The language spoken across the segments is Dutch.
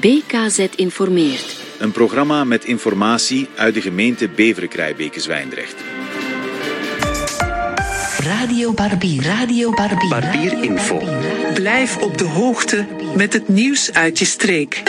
BKZ informeert. Een programma met informatie uit de gemeente Beveren-Krijbeke-Zwijndrecht. Radio Barbier. Radio Barbier. Barbier Info. Blijf op de hoogte met het nieuws uit je streek.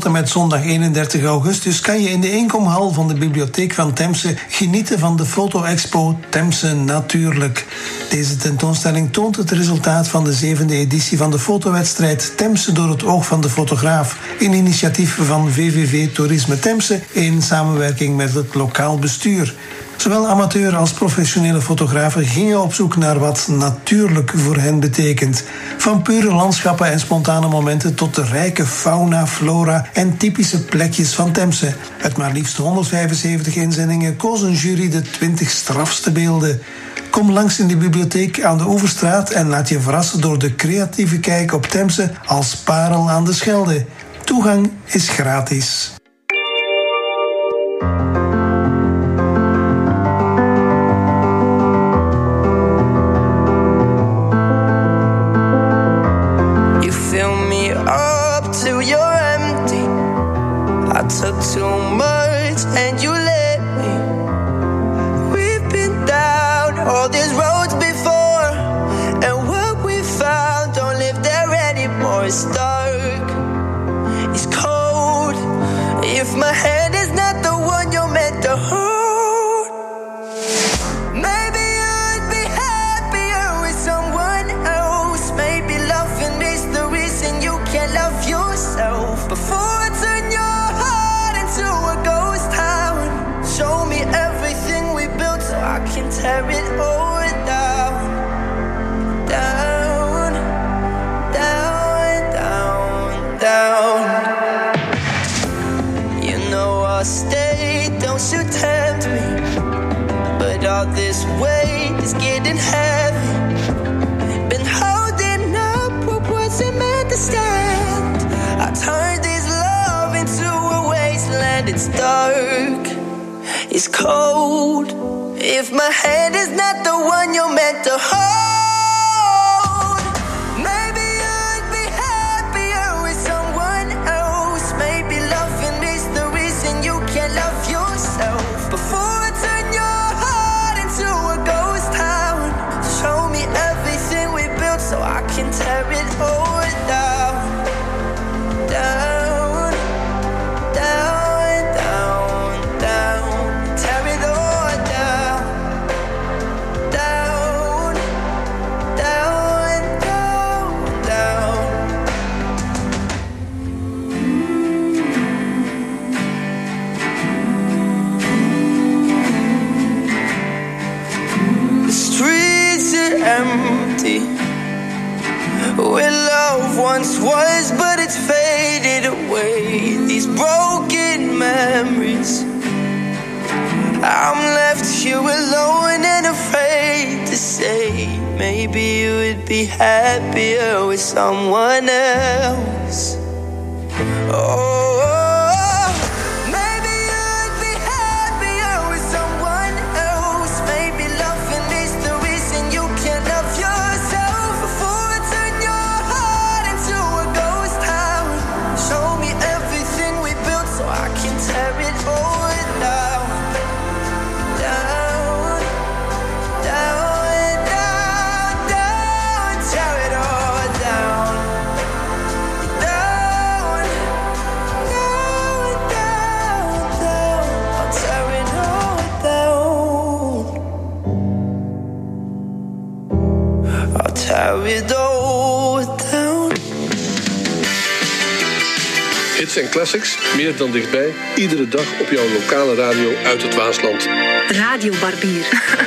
Tot met zondag 31 augustus kan je in de inkomhal van de bibliotheek van Temse genieten van de foto-expo Temse Natuurlijk. Deze tentoonstelling toont het resultaat van de zevende editie van de fotowedstrijd Temse door het oog van de fotograaf. Een initiatief van VVV Toerisme Temse in samenwerking met het lokaal bestuur. Zowel amateur als professionele fotografen gingen op zoek naar wat natuurlijk voor hen betekent. Van pure landschappen en spontane momenten tot de rijke fauna, flora en typische plekjes van Temse. Uit maar liefst 175 inzendingen koos een jury de 20 strafste beelden. Kom langs in de bibliotheek aan de Overstraat en laat je verrassen door de creatieve kijk op Temse als parel aan de Schelde. Toegang is gratis. My hand is not the one you're meant to hold, Maybe you would be happier with someone else. En classics, meer dan dichtbij. Iedere dag op jouw lokale radio uit het Waasland. Radio Barbier.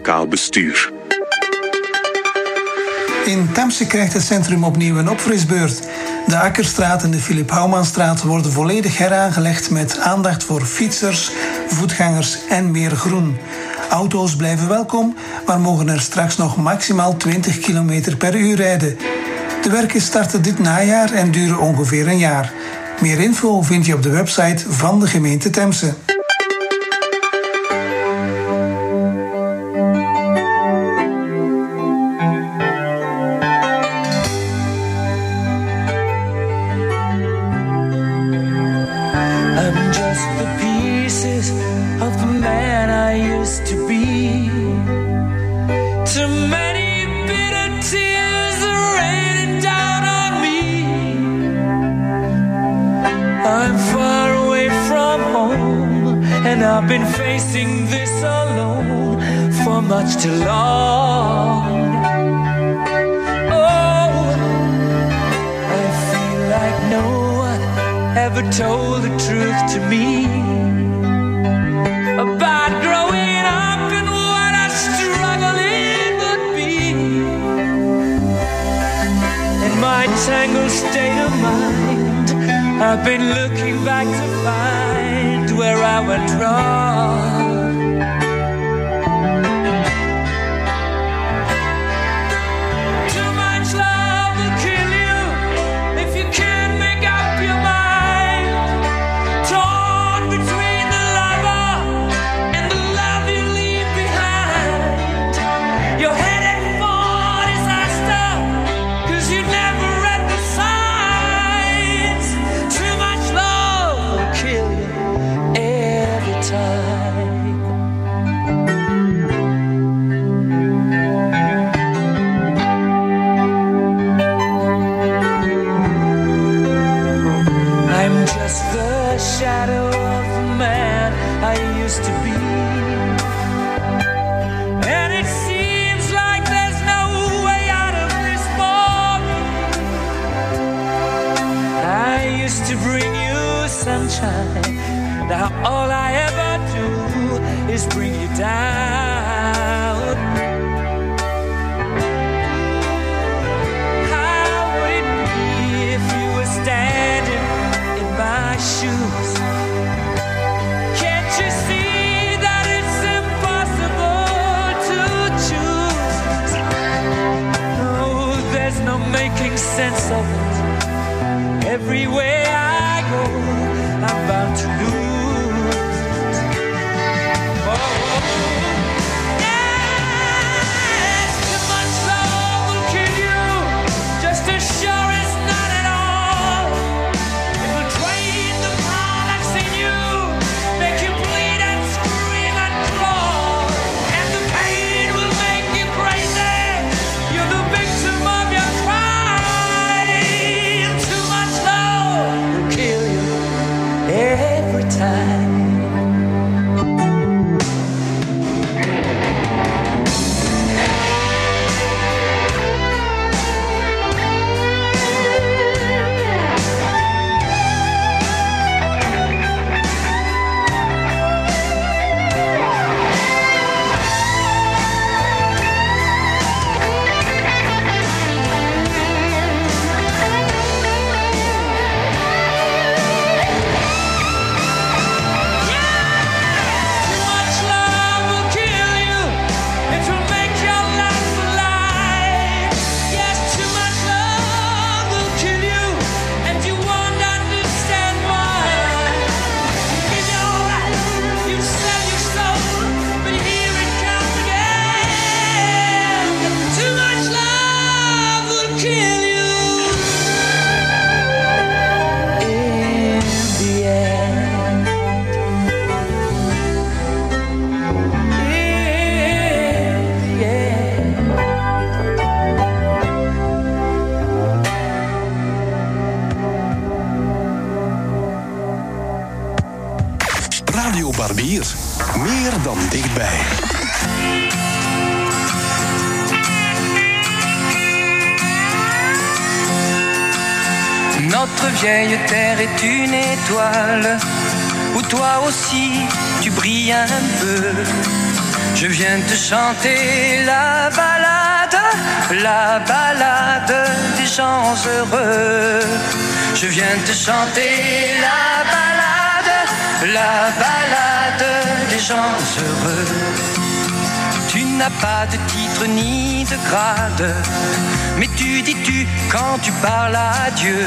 lokaal bestuur. In Temse krijgt het centrum opnieuw een opfrisbeurt. De Akkerstraat en de Philip Houmanstraat worden volledig heraangelegd met aandacht voor fietsers, voetgangers en meer groen. Auto's blijven welkom, maar mogen er straks nog maximaal 20 km per uur rijden. De werken starten dit najaar en duren ongeveer een jaar. Meer info vind je op de website van de gemeente Temse. used to be. And it seems like there's no way out of this boring. I used to bring you sunshine. Now all I ever do is bring you down. shoes sense of it everywhere. où toi aussi tu brilles un peu. Je viens te chanter la balade, la balade des gens heureux. Je viens te chanter la balade, la balade des gens heureux. Tu n'as pas de titre ni de grade, mais tu dis tu quand tu parles à Dieu.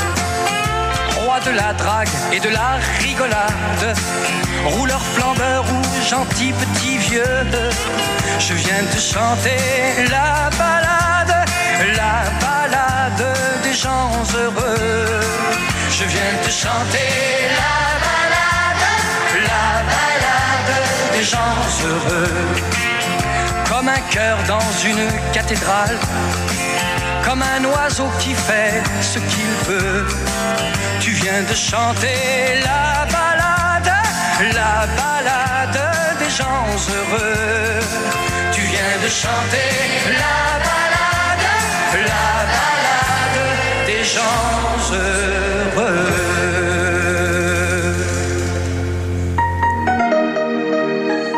De la drague et de la rigolade, rouleur flambeur ou gentil petit vieux. Je viens te chanter la balade, la balade des gens heureux. Je viens te chanter la balade, la balade des gens heureux. Comme un cœur dans une cathédrale, comme un oiseau qui fait ce qu'il veut. Tu viens de chanter la balade, la balade des gens heureux. Tu viens de chanter la balade, la balade des gens heureux.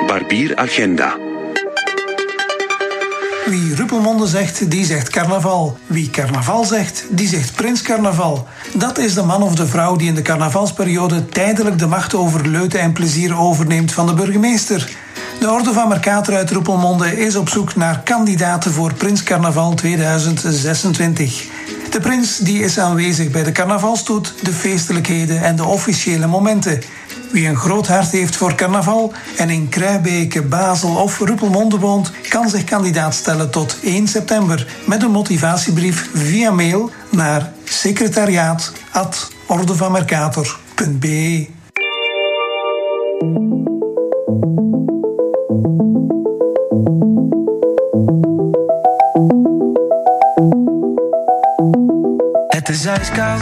Barbier Agenda. Wie Ruppelmonde zegt, die zegt carnaval. Wie carnaval zegt, die zegt prins carnaval. Dat is de man of de vrouw die in de carnavalsperiode tijdelijk de macht over leuten en plezier overneemt van de burgemeester. De Orde van Mercator uit Roepelmonde is op zoek naar kandidaten voor Prins Carnaval 2026. De prins die is aanwezig bij de carnavalstoet, de feestelijkheden en de officiële momenten. Wie een groot hart heeft voor carnaval en in Kruibeke, Basel of Ruppelmonde woont, kan zich kandidaat stellen tot 1 september met een motivatiebrief via mail naar secretariaat.ordevanmercator.be. Het is ijskoud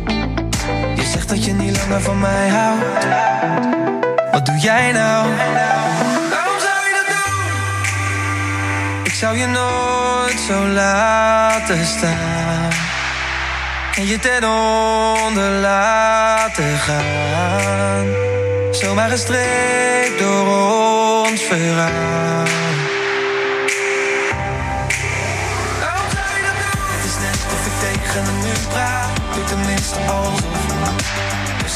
Je zegt dat je niet langer van mij houdt. Wat doe jij nou? Waarom zou je dat doen? Ik zou je nooit zo laten staan. En je ten onder laten gaan. Zomaar gestreept door ons verhaal.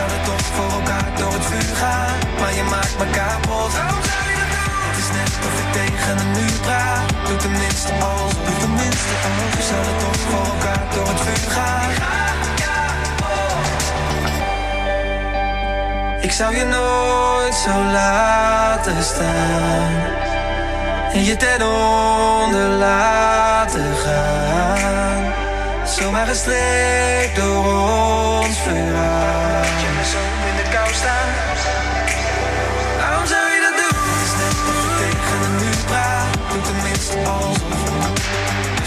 Zouden toch voor elkaar door het vuur gaan. Maar je maakt me kapot. Waarom zou je dat doen? Het is net of ik tegen een muur praat. Doe tenminste alsof. Doe tenminste alsof. We zouden toch voor elkaar door het vuur gaan. Ik zou je nooit zo laten staan En je ten onder laten gaan Zomaar gestreekt door ons verhaal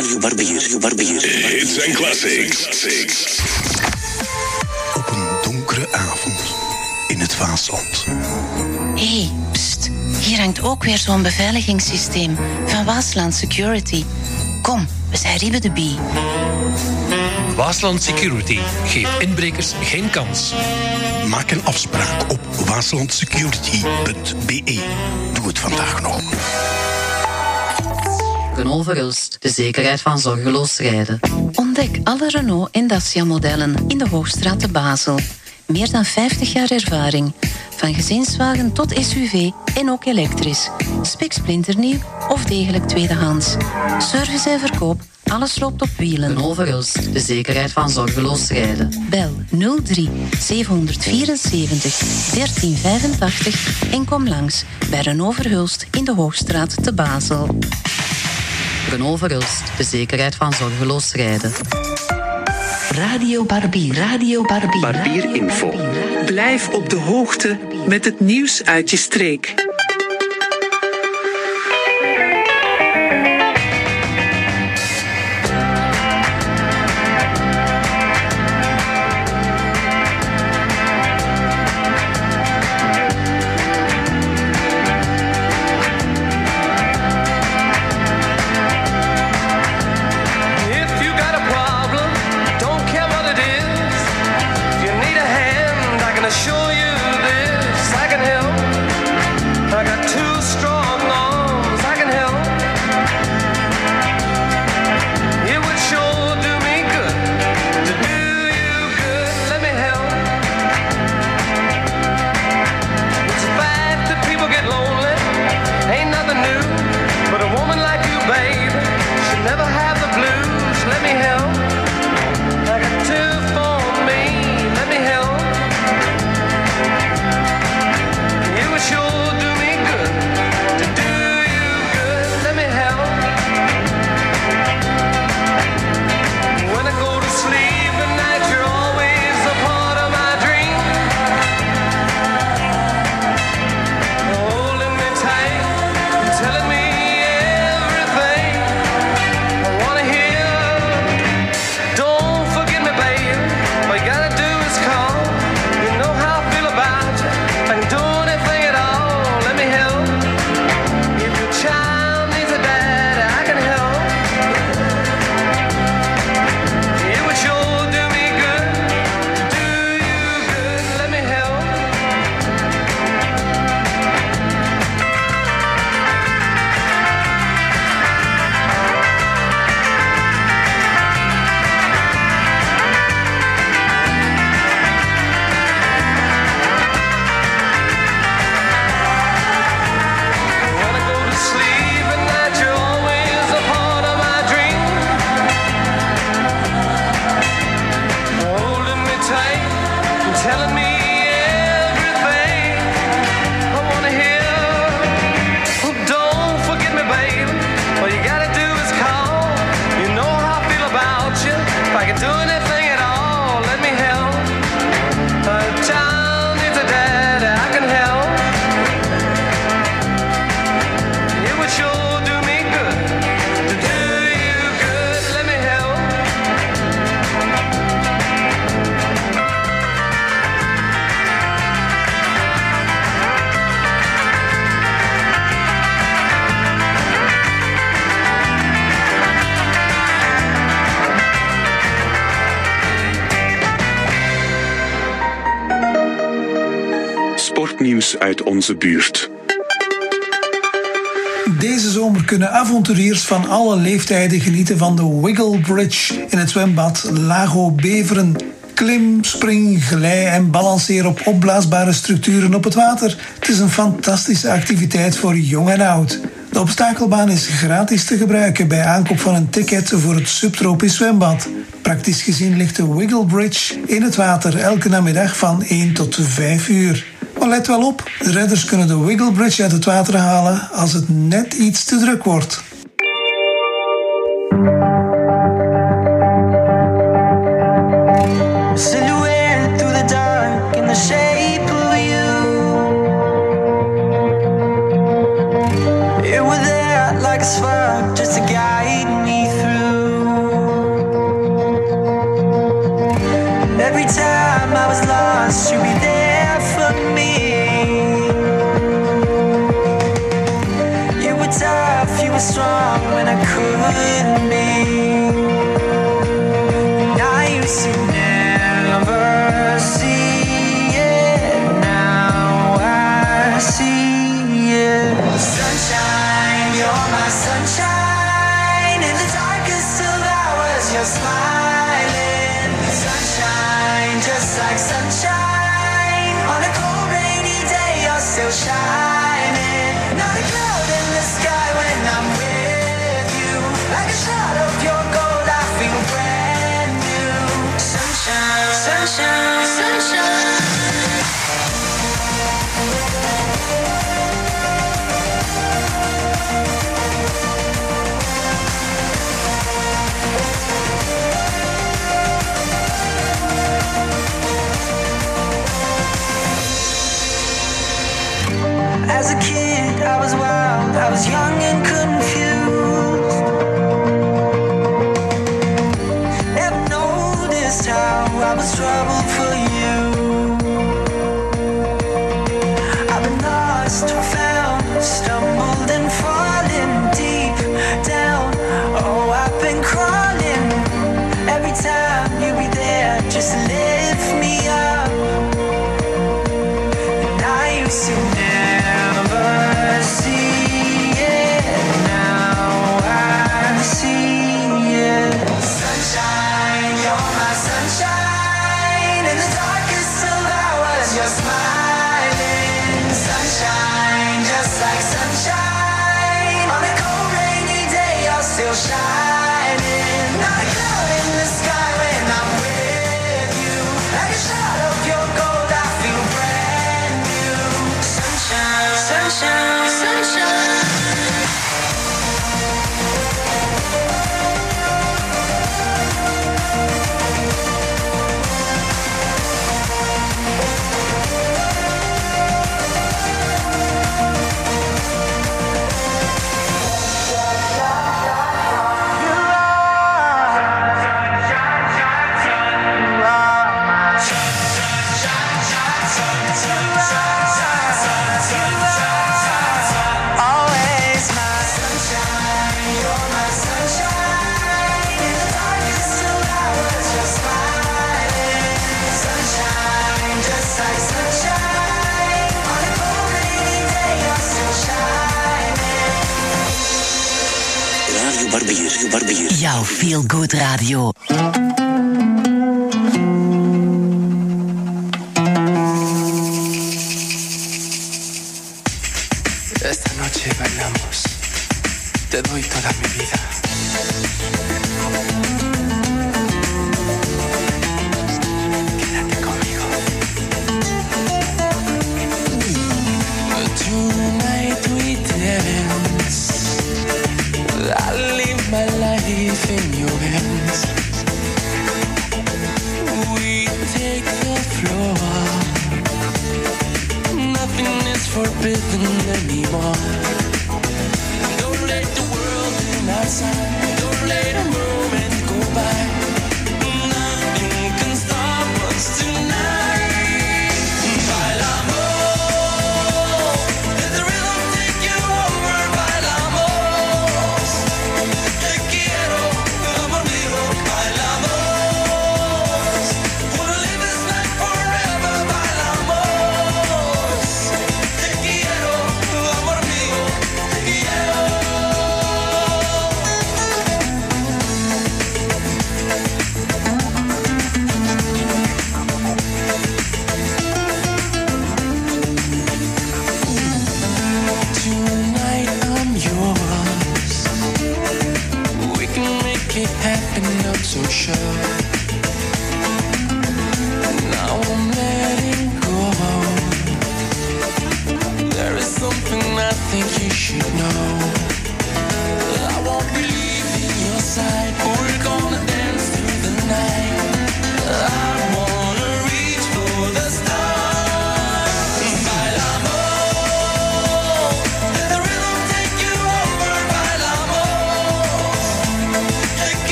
Radio Barbier. Barbier. Hits and classics. Op een donkere avond in het Vaasland. Hé, hey, pst. Hier hangt ook weer zo'n beveiligingssysteem van Waasland Security. Kom, we zijn Ribbe de Bie. Waasland Security geeft inbrekers geen kans. Maak een afspraak op waaslandsecurity.be. Doe het vandaag nog. Renault Verhulst, de zekerheid van zorgeloos rijden. Ontdek alle Renault en Dacia modellen in de Hoogstraat te Basel. Meer dan 50 jaar ervaring. Van gezinswagen tot SUV en ook elektrisch. Spiksplinternieuw of degelijk tweedehands. Service en verkoop, alles loopt op wielen. Renault de zekerheid van zorgeloos rijden. Bel 03 774 1385 en kom langs bij Renault Verhulst in de Hoogstraat te Basel. Verhulst, de zekerheid van zorgeloos rijden. Radio Barbie, Radio Barbie. Barbier Info. Blijf op de hoogte met het nieuws uit je streek. buurt. Deze zomer kunnen avonturiers van alle leeftijden genieten van de Wiggle Bridge in het zwembad Lago Beveren. Klim, spring, glij en balanceer op opblaasbare structuren op het water. Het is een fantastische activiteit voor jong en oud. De obstakelbaan is gratis te gebruiken bij aankoop van een ticket voor het subtropisch zwembad. Praktisch gezien ligt de Wiggle Bridge in het water elke namiddag van 1 tot 5 uur. Maar let wel op, de redders kunnen de wiggle bridge uit het water halen als het net iets te druk wordt. Barbier, Barbier. Jouw Feel Good Radio.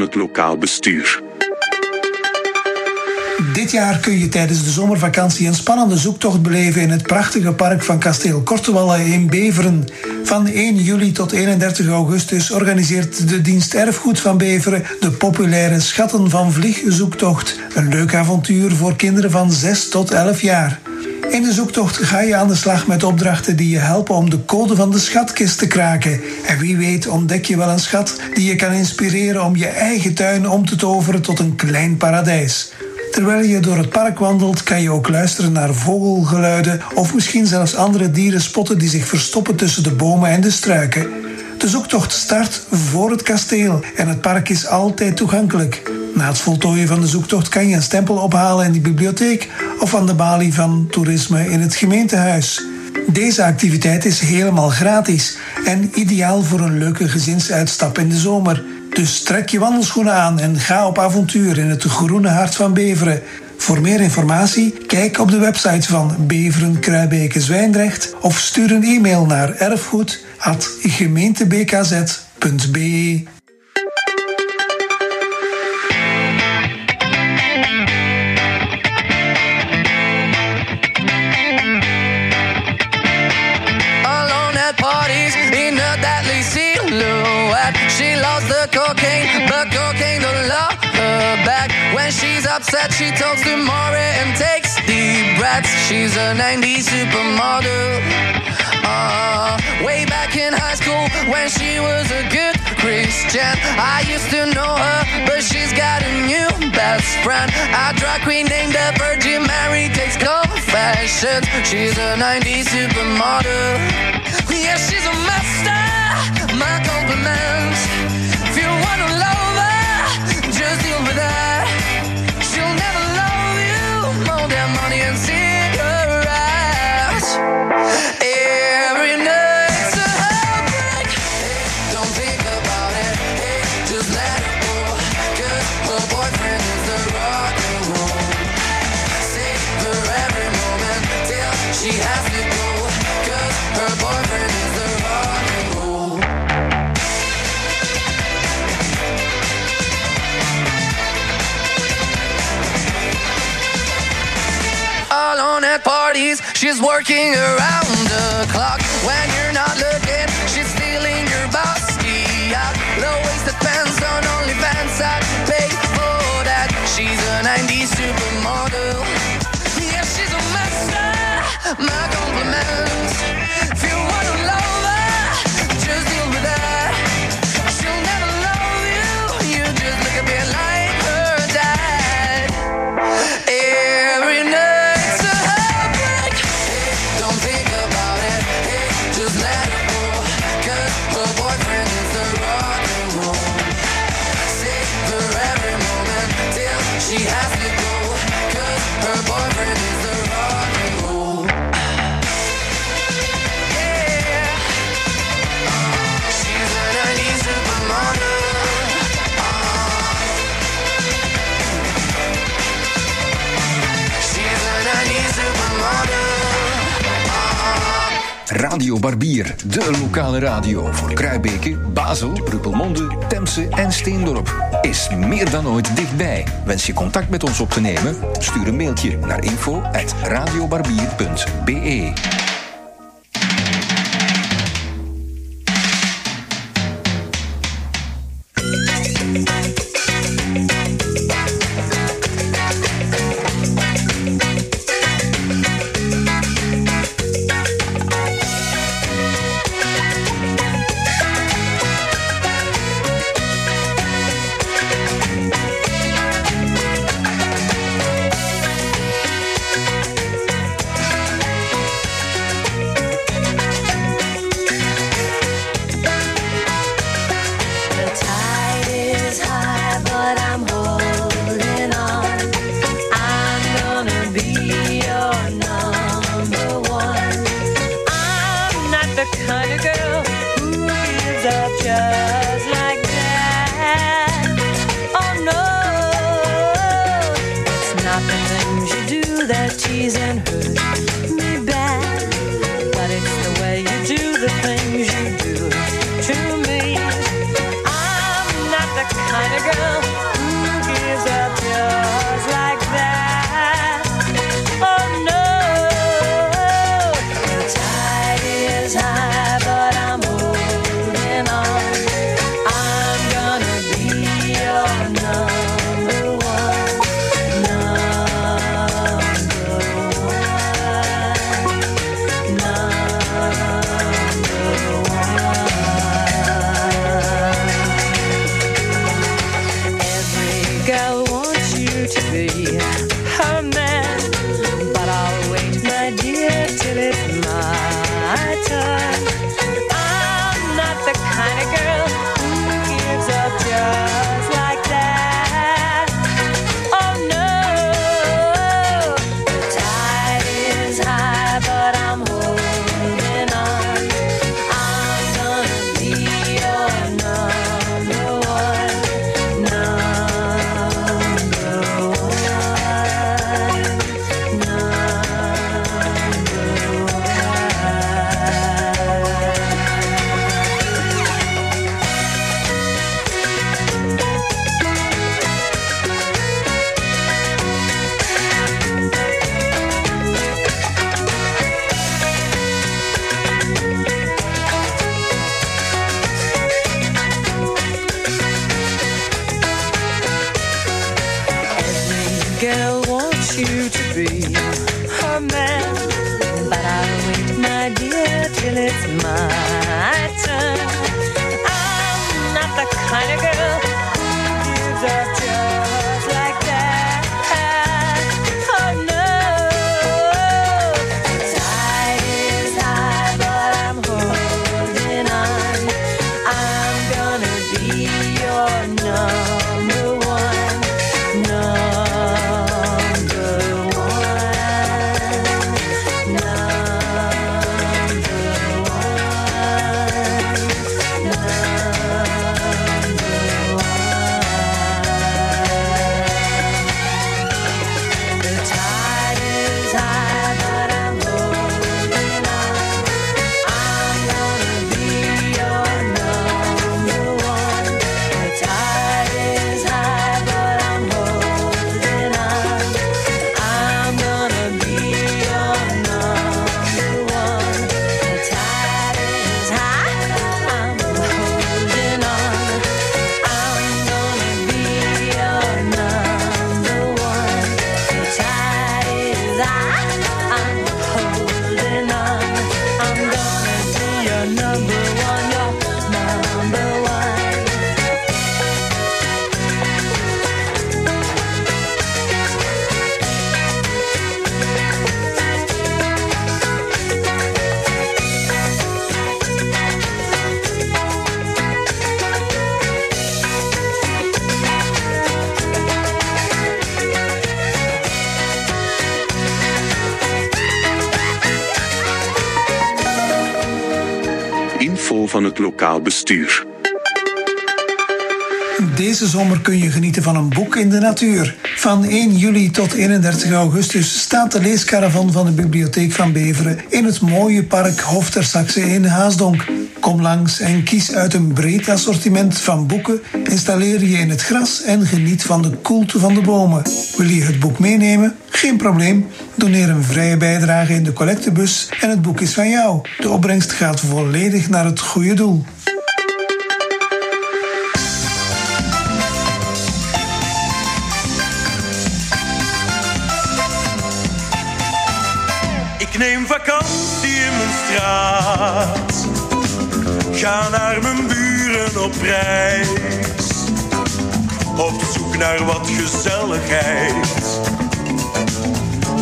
Het lokaal bestuur. Dit jaar kun je tijdens de zomervakantie een spannende zoektocht beleven in het prachtige park van Kasteel Kortewalle in Beveren. Van 1 juli tot 31 augustus organiseert de dienst Erfgoed van Beveren de populaire Schatten van Vlieg zoektocht. Een leuk avontuur voor kinderen van 6 tot 11 jaar. In de zoektocht ga je aan de slag met opdrachten die je helpen om de code van de schatkist te kraken. En wie weet ontdek je wel een schat die je kan inspireren om je eigen tuin om te toveren tot een klein paradijs. Terwijl je door het park wandelt, kan je ook luisteren naar vogelgeluiden of misschien zelfs andere dieren spotten die zich verstoppen tussen de bomen en de struiken. De zoektocht start voor het kasteel en het park is altijd toegankelijk. Na het voltooien van de zoektocht kan je een stempel ophalen in de bibliotheek of aan de balie van toerisme in het gemeentehuis. Deze activiteit is helemaal gratis en ideaal voor een leuke gezinsuitstap in de zomer. Dus trek je wandelschoenen aan en ga op avontuur in het groene hart van Beveren. Voor meer informatie, kijk op de website van Beveren Kruibeke Zwijndrecht of stuur een e-mail naar erfgoed.gemeentebkz.be. she's upset, she talks to and takes deep breaths. She's a 90s supermodel. Way back in high school when she was a good Christian. I used to know her, but she's got a new best friend. A drag queen named the Virgin Mary takes confessions. She's a 90s supermodel. Yeah, she's a master. My compliments. If you wanna love her, just deal with her. She'll never love you more than money and cigarettes. at parties. She's working around the clock when you're not looking. She's stealing your bossy out. Low waste, pants on OnlyFans. I pay for that. She's a 90s supermodel. Yeah, she's a master. My compliment. Radio Barbier, de lokale radio voor Kruibeke, Basel, Ruppelmonde, Temse en Steendorp, is meer dan ooit dichtbij. Wens je contact met ons op te nemen? Stuur een mailtje naar info@radiobarbier.be. Deze zomer kun je genieten van een boek in de natuur. Van 1 juli tot 31 augustus staat de leescaravan van de Bibliotheek van Beveren in het mooie park Hof ter Saxe in Haasdonk. Kom langs en kies uit een breed assortiment van boeken, installeer je in het gras en geniet van de koelte van de bomen. Wil je het boek meenemen? Geen probleem. Doneer een vrije bijdrage in de collectebus en het boek is van jou. De opbrengst gaat volledig naar het goede doel. Ik neem vakantie in mijn straat. Ga naar mijn buren op reis. Op zoek naar wat gezelligheid.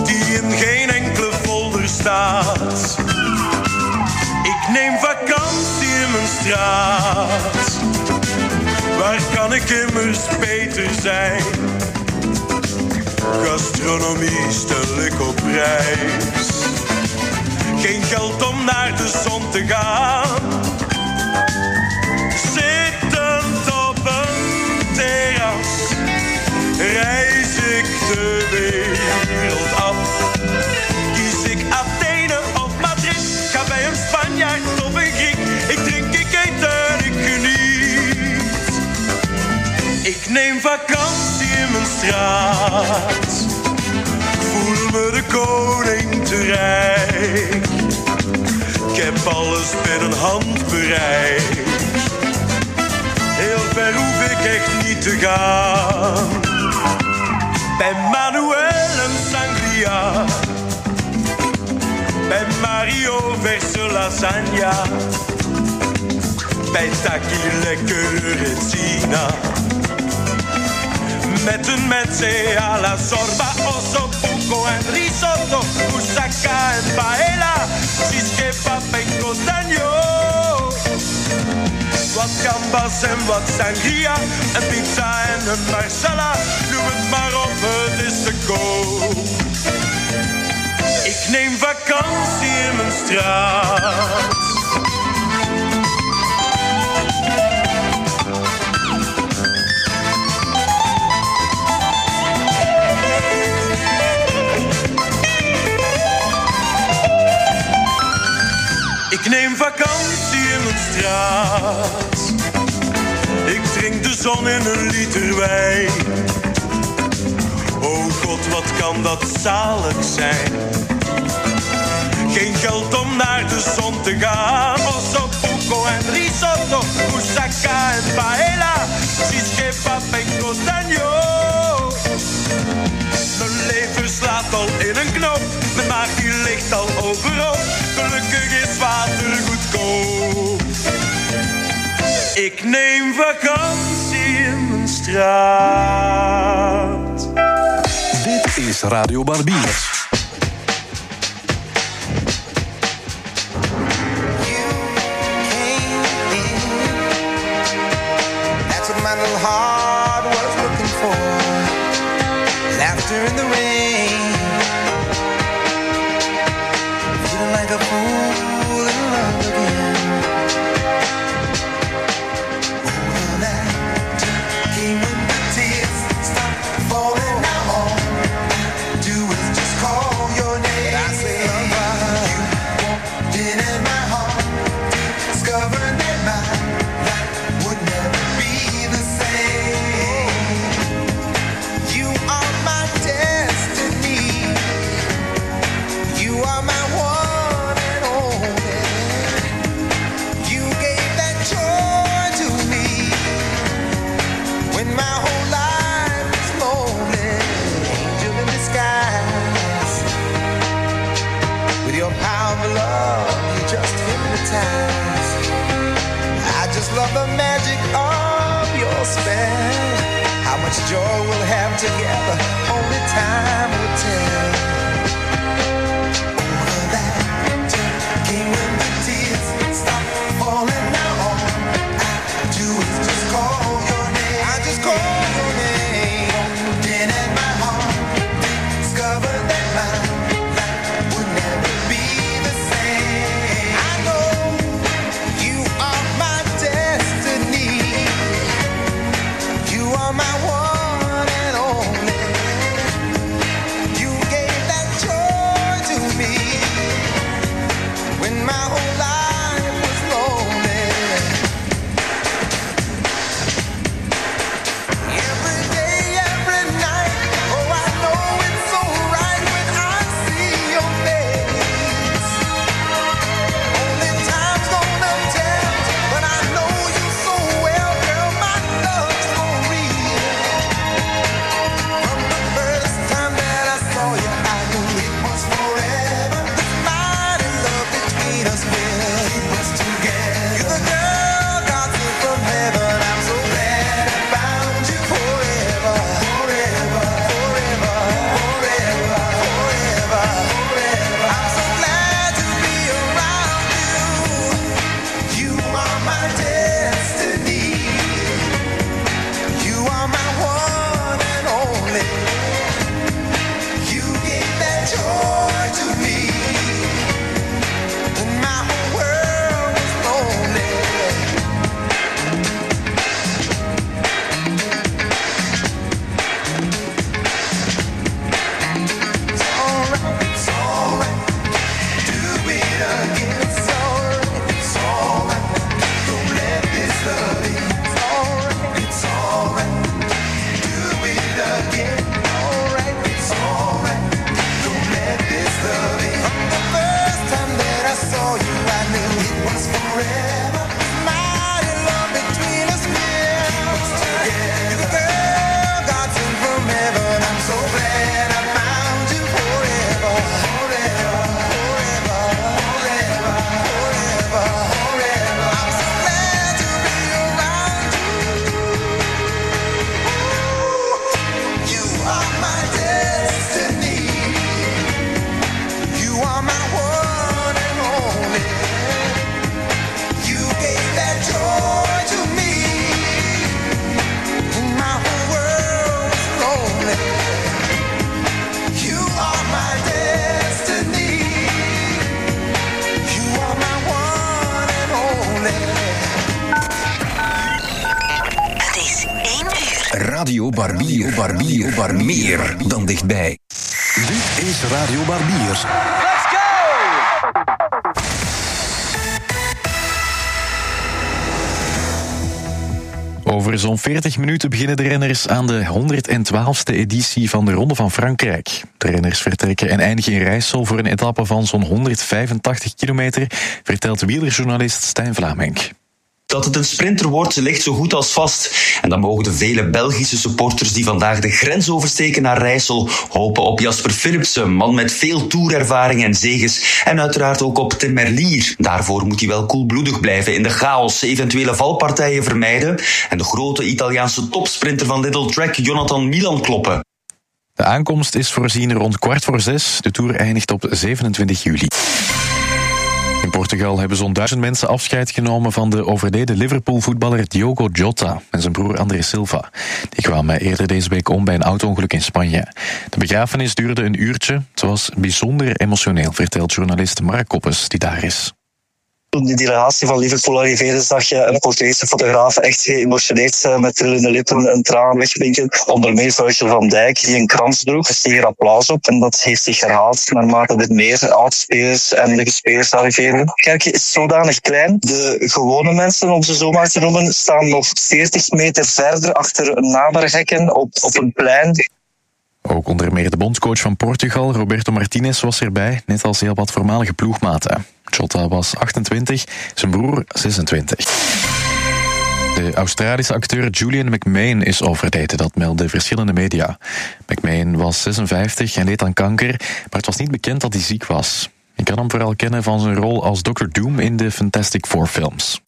Die in geen enkele folder staat. Ik neem vakantie in mijn straat. Waar kan ik immers beter zijn? Gastronomie stel ik op prijs. Geen geld om naar de zon te gaan. Zittend op een terras reis ik de wereld af. Kies ik Athene of Madrid, ga bij een Spanjaard of een Griek. Ik drink, ik eet en ik geniet. Ik neem vakantie in mijn straat. Voel me de koning Ik heb alles binnen handbereik. Heel ver hoef ik echt niet te gaan. Bij Manuel en Sangria. Bij Mario verse lasagna. Bij Taki lekkere. Met een mezze alla sorba, osso buco en risotto, moussaka en paella, cische pap en costagno. Wat gambas en wat sangria, een pizza en een marsala, noem het maar op, het is te koop. Ik neem vakantie in mijn straat. Ik neem vakantie in mijn straat. Ik drink de zon in een liter wijn. Oh god, wat kan dat zalig zijn. Geen geld om naar de zon te gaan. Osso buco en risotto, moussaka en paella. Cische pap en. Mijn leven slaat al in een knop. Die ligt al overop. Gelukkig is water goedkoop. Ik neem vakantie in mijn straat. Dit is Radio Barbiers. Barbier. Dan dichtbij. Dit is Radio Barbiers. Let's go! Over zo'n 40 minuten beginnen de renners aan de 112e editie van de Ronde van Frankrijk. De renners vertrekken en eindigen in Rijssel voor een etappe van zo'n 185 kilometer, vertelt wielerjournalist Stijn Vlamink. Dat het een sprinter wordt ligt zo goed als vast. En dan mogen de vele Belgische supporters die vandaag de grens oversteken naar Rijssel hopen op Jasper Philipsen, man met veel toerervaring en zeges. En uiteraard ook op Tim Merlier. Daarvoor moet hij wel koelbloedig blijven in de chaos, eventuele valpartijen vermijden en de grote Italiaanse topsprinter van Little Track, Jonathan Milan, kloppen. De aankomst is voorzien rond kwart voor zes. De tour eindigt op 27 juli. Portugal hebben zo'n duizend mensen afscheid genomen van de overleden Liverpool-voetballer Diogo Jota en zijn broer André Silva. Die kwamen eerder deze week om bij een auto-ongeluk in Spanje. De begrafenis duurde een uurtje. Het was bijzonder emotioneel, vertelt journalist Mark Koppes, die daar is. Toen die delegatie van Liverpool arriveerde, zag je een Portugese fotograaf echt geëmotioneerd eh, met trillende lippen een traan wegpinken. Onder meer Virgil van Dijk, die een krans droeg. Er steeg applaus op en dat heeft zich herhaald naarmate er meer oudspelers en de spelers arriveerden. Kerkje is zodanig klein. De gewone mensen, om ze zo maar te noemen, staan nog 40 meter verder achter naberhekken op, op een plein. Ook onder meer de bondscoach van Portugal, Roberto Martinez, was erbij, net als heel wat voormalige ploegmaten. Jota was 28, zijn broer 26. De Australische acteur Julian McMahon is overleden, dat melden verschillende media. McMahon was 56 en leed aan kanker, maar het was niet bekend dat hij ziek was. Je kan hem vooral kennen van zijn rol als Dr. Doom in de Fantastic Four films.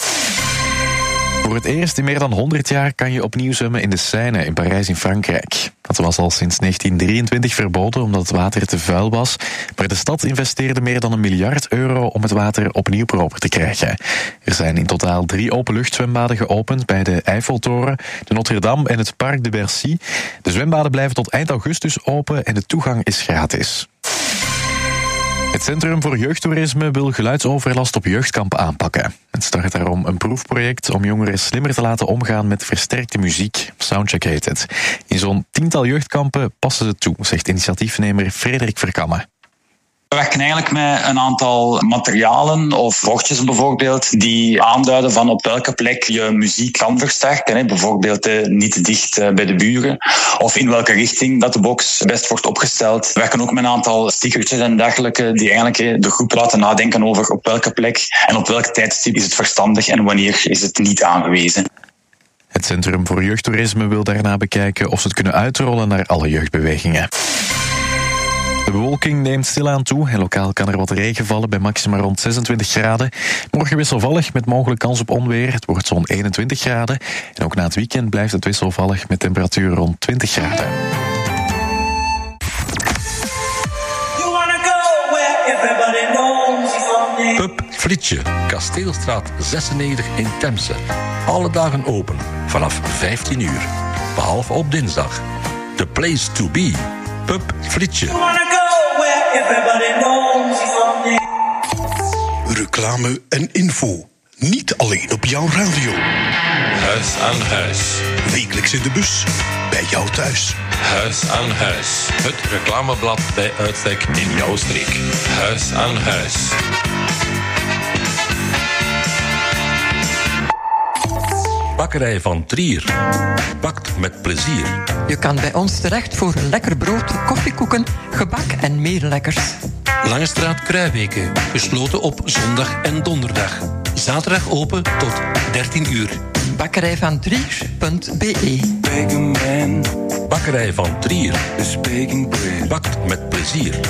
Voor het eerst in meer dan 100 jaar kan je opnieuw zwemmen in de Seine in Parijs in Frankrijk. Dat was al sinds 1923 verboden omdat het water te vuil was. Maar de stad investeerde meer dan een miljard euro om het water opnieuw proper te krijgen. Er zijn in totaal drie openluchtzwembaden geopend bij de Eiffeltoren, de Notre-Dame en het Parc de Bercy. De zwembaden blijven tot eind augustus open en de toegang is gratis. Het Centrum voor Jeugdtoerisme wil geluidsoverlast op jeugdkampen aanpakken. Het start daarom een proefproject om jongeren slimmer te laten omgaan met versterkte muziek. Soundcheck heet het. In zo'n tiental jeugdkampen passen ze toe, zegt initiatiefnemer Frederik Verkamme. We werken eigenlijk met een aantal materialen of bordjes bijvoorbeeld die aanduiden van op welke plek je muziek kan versterken. Bijvoorbeeld niet dicht eh, bij de buren of in welke richting dat de box best wordt opgesteld. We werken ook met een aantal stickertjes en dergelijke die eigenlijk de groep laten nadenken over op welke plek en op welk tijdstip is het verstandig en wanneer is het niet aangewezen. Het Centrum voor Jeugdtoerisme wil daarna bekijken of ze het kunnen uitrollen naar alle jeugdbewegingen. De bewolking neemt stilaan toe en lokaal kan er wat regen vallen bij maxima rond 26 graden. Morgen wisselvallig met mogelijk kans op onweer. Het wordt zo'n 21 graden. En ook na het weekend blijft het wisselvallig met temperatuur rond 20 graden. Pub Fritsje, Kasteelstraat 96 in Temse. Alle dagen open, vanaf 15 uur. Behalve op dinsdag. The place to be. Pub Reclame en info. Niet alleen op jouw radio. Huis aan huis. Wekelijks in de bus. Bij jou thuis. Huis aan huis. Het reclameblad bij uitstek in jouw streek. Huis aan huis. Bakkerij van Trier. Bakt met plezier. Je kan bij ons terecht voor lekker brood, koffiekoeken, gebak en meer lekkers. Langestraat Kruijbeke. Gesloten op zondag en donderdag. Zaterdag open tot 13 uur. Bakkerij van Trier.be Bakkerij van Trier. Bakt met plezier.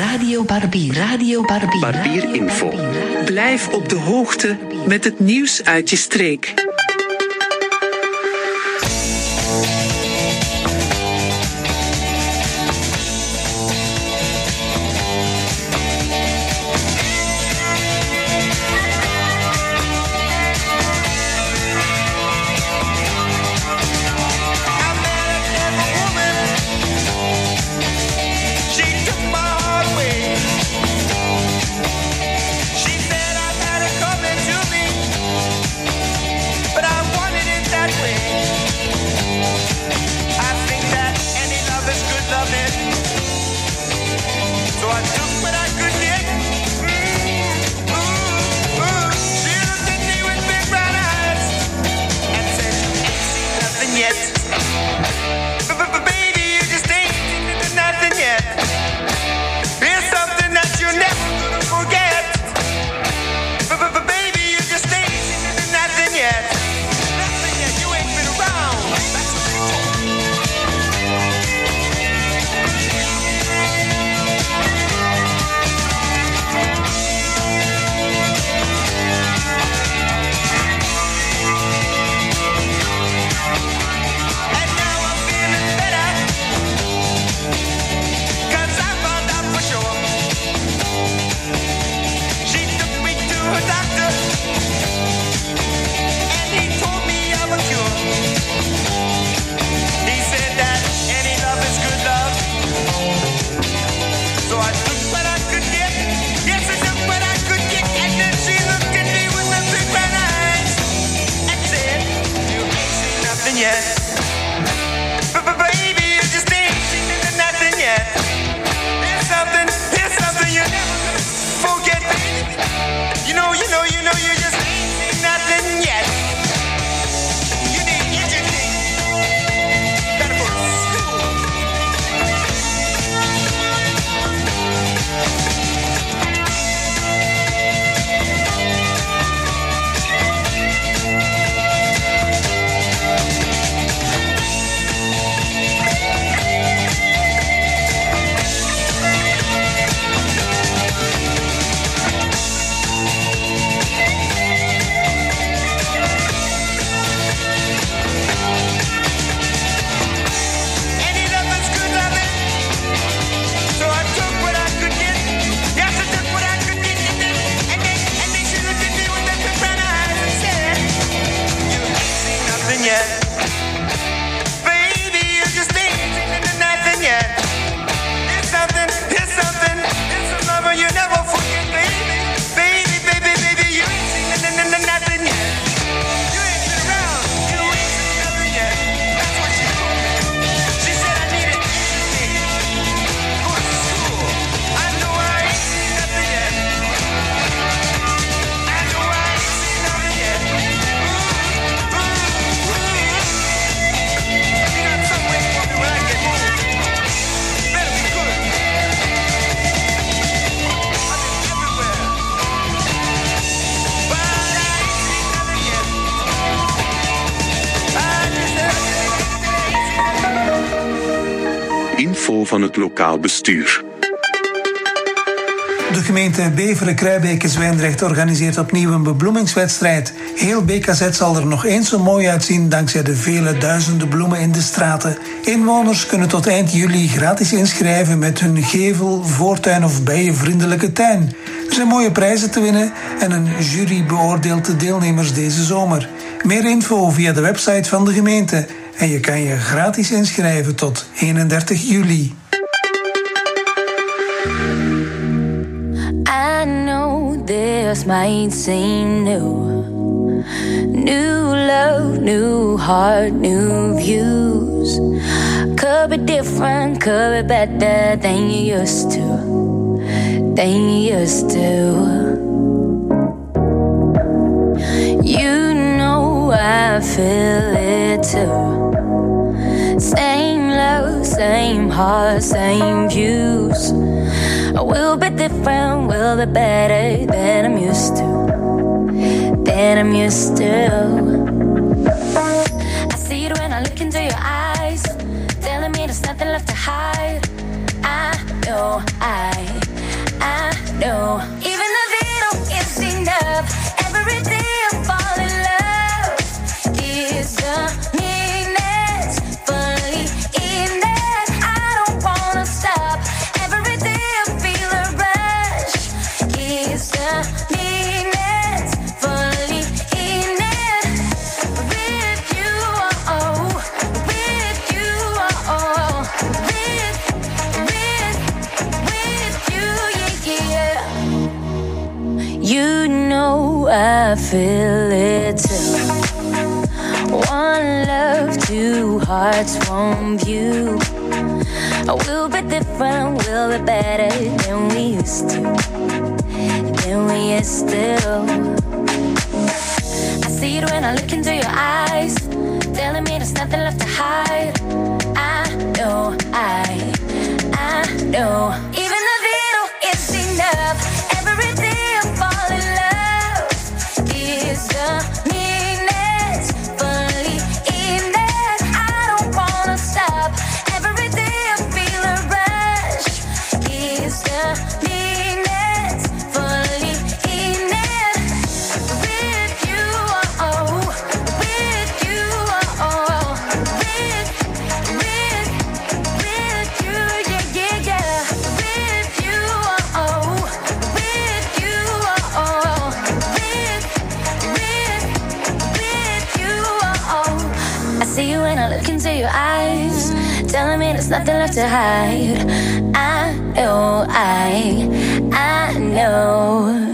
Radio Barbier. Radio Barbier. Barbier Info. Blijf op de hoogte met het nieuws uit je streek. Bestuur. De gemeente Beveren-Kruibeke-Zwijndrecht organiseert opnieuw een bebloemingswedstrijd. Heel BKZ zal er nog eens zo mooi uitzien dankzij de vele duizenden bloemen in de straten. Inwoners kunnen tot eind juli gratis inschrijven met hun gevel, voortuin of bijenvriendelijke tuin. Er zijn mooie prijzen te winnen en een jury beoordeelt de deelnemers deze zomer. Meer info via de website van de gemeente. En je kan je gratis inschrijven tot 31 juli. I know this might seem new. New love, new heart, new views. Could be different, could be better than you used to. Than you used to. You know I feel it too. Same love, same heart, same views. We'll be different, we'll be better than I'm used to. Than I'm used to. I see it when I look into your eyes, telling me there's nothing left to hide. I know, I, I know. Even the little is enough. Every I feel it too. One love, two hearts, one view. We'll be different, we'll be better than we used to. Than we used to. I see it when I look into your eyes, telling me there's nothing left to hide. I know, I, I know. Even a little is enough. Nothing left to hide. I know, I, I know.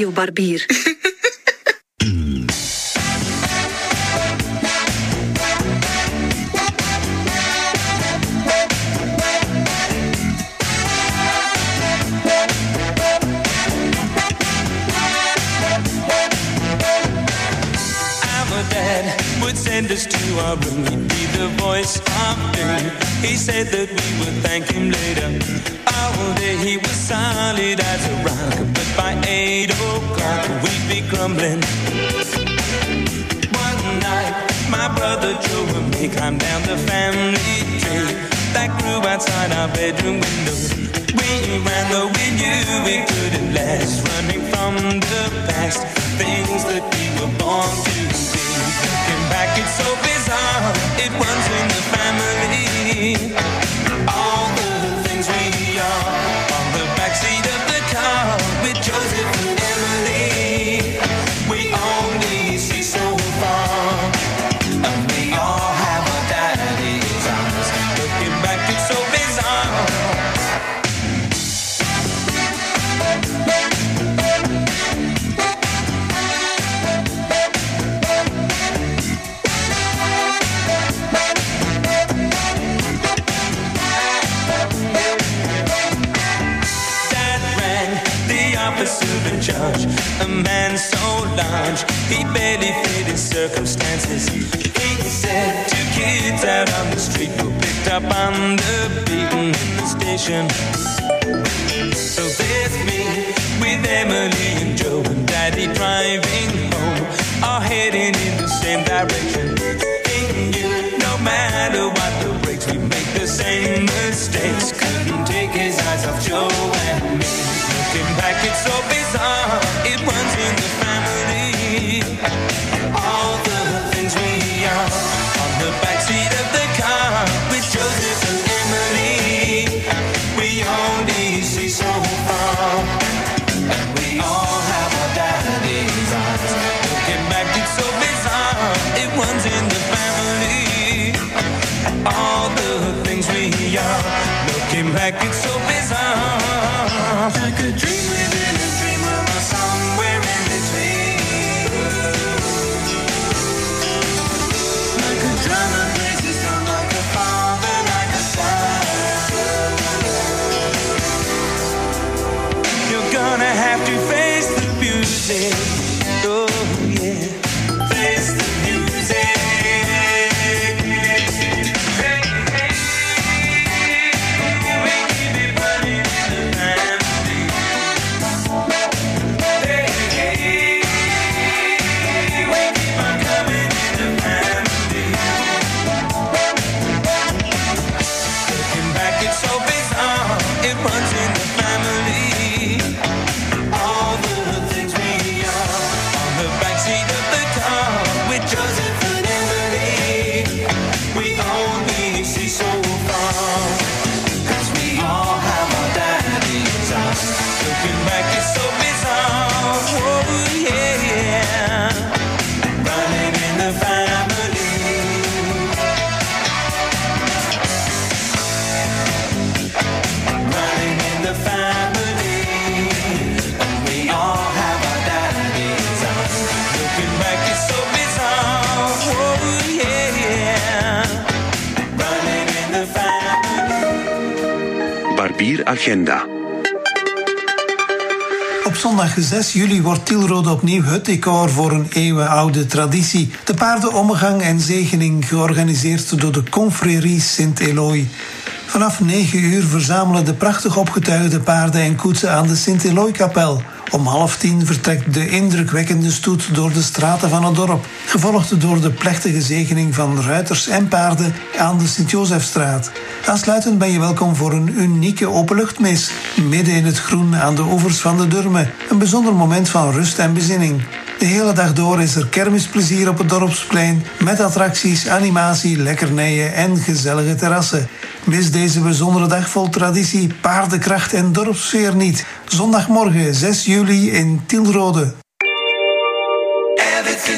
Radio be crumbling. One night, my brother Joe and me climbed down the family tree that grew outside our bedroom window. We ran though we knew we couldn't last, running circumstances. He said two kids out on the street were picked up on the beaten in the station. So there's me with Emily and Joe and Daddy driving home, all heading in the same direction. Ain't you? No matter what the breaks, we make the same mistakes. Couldn't take his eyes off Joe and me. Looking back, it's so bizarre. It runs in the back, it's so bizarre. Like a dream within a dream, or somewhere in between. Like a drama plays its own, like a father, like a son. You're gonna have to face the music. Agenda. Op zondag 6 juli wordt Tielrode opnieuw het decor voor een eeuwenoude traditie. De paardenomgang en zegening georganiseerd door de Confrérie Sint-Eloy. Vanaf 9 uur verzamelen de prachtig opgetuigde paarden en koetsen aan de Sint-Eloy-kapel. Om half tien vertrekt de indrukwekkende stoet door de straten van het dorp, gevolgd door de plechtige zegening van ruiters en paarden aan de Sint-Josefstraat. Aansluitend ben je welkom voor een unieke openluchtmis, midden in het groen aan de oevers van de Durme. Een bijzonder moment van rust en bezinning. De hele dag door is er kermisplezier op het dorpsplein met attracties, animatie, lekkernijen en gezellige terrassen. Mis deze bijzondere dag vol traditie, paardenkracht en dorpssfeer niet. Zondagmorgen 6 juli in Tielrode.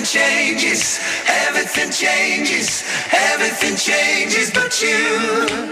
Changes, changes, changes but you.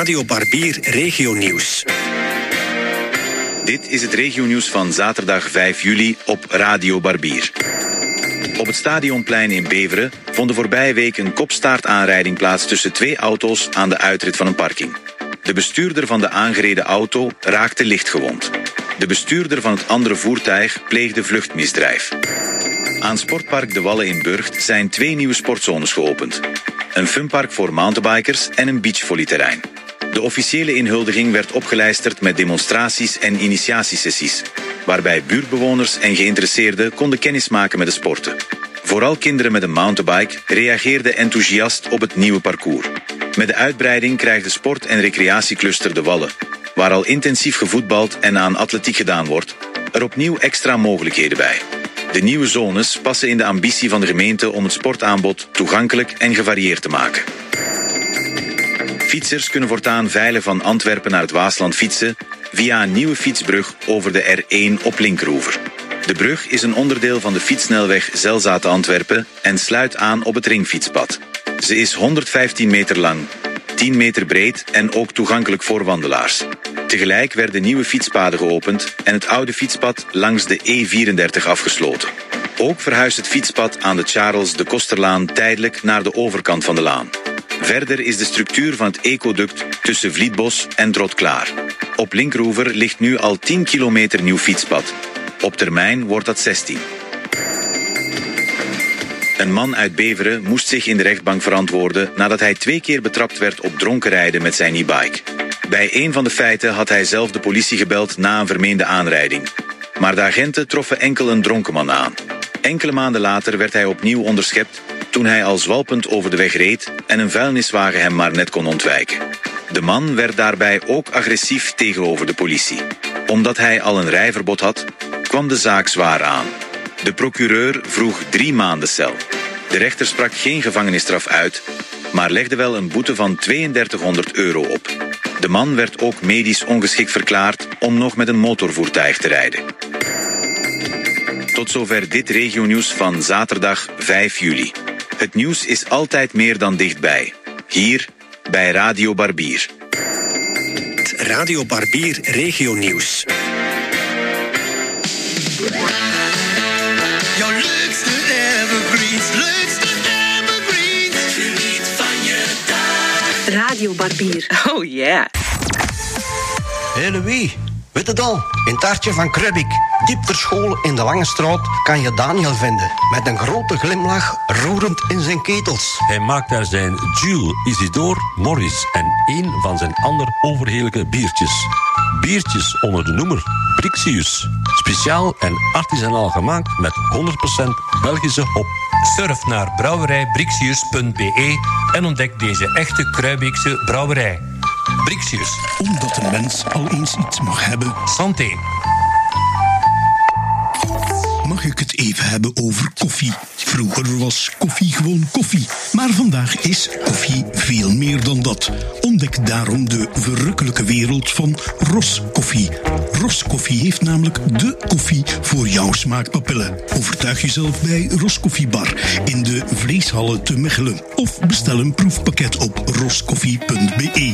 Radio Barbier Regio Nieuws. Dit is het regionieuws van zaterdag 5 juli op Radio Barbier. Op het Stadionplein in Beveren vond de voorbije week een kopstaartaanrijding plaats tussen twee auto's aan de uitrit van een parking. De bestuurder van de aangereden auto raakte lichtgewond. De bestuurder van het andere voertuig pleegde vluchtmisdrijf. Aan Sportpark De Wallen in Burgt zijn twee nieuwe sportzones geopend. Een funpark voor mountainbikers en een beachvolleyterrein. De officiële inhuldiging werd opgeleisterd met demonstraties en initiatiesessies, waarbij buurtbewoners en geïnteresseerden konden kennismaken met de sporten. Vooral kinderen met een mountainbike reageerden enthousiast op het nieuwe parcours. Met de uitbreiding krijgt de sport- en recreatiecluster De Wallen, waar al intensief gevoetbald en aan atletiek gedaan wordt, er opnieuw extra mogelijkheden bij. De nieuwe zones passen in de ambitie van de gemeente om het sportaanbod toegankelijk en gevarieerd te maken. Fietsers kunnen voortaan veilig van Antwerpen naar het Waasland fietsen via een nieuwe fietsbrug over de R1 op Linkeroever. De brug is een onderdeel van de fietssnelweg Zelzate Antwerpen en sluit aan op het ringfietspad. Ze is 115 meter lang, 10 meter breed en ook toegankelijk voor wandelaars. Tegelijk werden nieuwe fietspaden geopend en het oude fietspad langs de E34 afgesloten. Ook verhuist het fietspad aan de Charles de Kosterlaan tijdelijk naar de overkant van de laan. Verder is de structuur van het ecoduct tussen Vlietbos en Drot klaar. Op Linkeroever ligt nu al 10 kilometer nieuw fietspad. Op termijn wordt dat 16. Een man uit Beveren moest zich in de rechtbank verantwoorden nadat hij twee keer betrapt werd op dronken rijden met zijn e-bike. Bij een van de feiten had hij zelf de politie gebeld na een vermeende aanrijding. Maar de agenten troffen enkel een dronken man aan. Enkele maanden later werd hij opnieuw onderschept toen hij al zwalpend over de weg reed en een vuilniswagen hem maar net kon ontwijken. De man werd daarbij ook agressief tegenover de politie. Omdat hij al een rijverbod had, kwam de zaak zwaar aan. De procureur vroeg drie maanden cel. De rechter sprak geen gevangenisstraf uit, maar legde wel een boete van 3200 euro op. De man werd ook medisch ongeschikt verklaard om nog met een motorvoertuig te rijden. Tot zover dit regionieuws van zaterdag 5 juli. Het nieuws is altijd meer dan dichtbij. Hier bij Radio Barbier. Het Radio Barbier Regio Nieuws. Jouw leukste evergreens, leukste evergreens. Geniet van je dag. Radio Barbier. Oh yeah. Hé Louis, weet het al? In het hartje van Krubik, diep verscholen in de Lange Straat, kan je Daniel vinden. Met een grote glimlach, roerend in zijn ketels. Hij maakt daar zijn Jules, Isidore, Morris en één van zijn ander overheerlijke biertjes. Biertjes onder de noemer Brixius. Speciaal en artisanaal gemaakt met 100% Belgische hop. Surf naar brouwerijbrixius.be en ontdek deze echte Kruibeekse brouwerij. Brixius. Omdat een mens al eens iets mag hebben. Santé. Mag ik het even hebben over koffie? Vroeger was koffie gewoon koffie. Maar vandaag is koffie veel meer dan dat. Ontdek daarom de verrukkelijke wereld van Roskoffie. Roskoffie heeft namelijk de koffie voor jouw smaakpapillen. Overtuig jezelf bij Roskoffiebar in de Vleeshallen te Mechelen. Of bestel een proefpakket op roskoffie.be.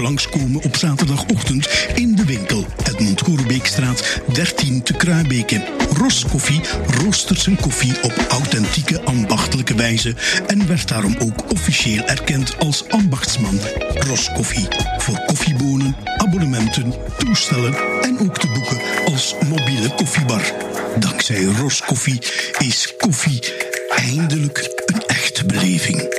Langskomen op zaterdagochtend in de winkel Edmond Goerbeekstraat 13 te Kruibeke. Roskoffie roostert zijn koffie op authentieke ambachtelijke wijze en werd daarom ook officieel erkend als ambachtsman. Roskoffie voor koffiebonen, abonnementen, toestellen en ook te boeken als mobiele koffiebar. Dankzij Roskoffie is koffie eindelijk een echte beleving.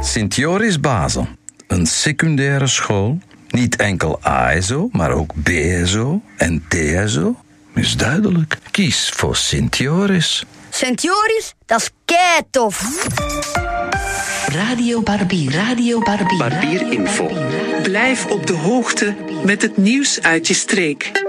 Sint-Joris Basel, een secundaire school. Niet enkel ASO, maar ook BSO en TSO. Is duidelijk. Kies voor Sint-Joris. Sint-Joris, dat is kei tof. Radio Barbier, Radio Barbier. Barbier Info. Blijf op de hoogte met het nieuws uit je streek.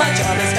My job is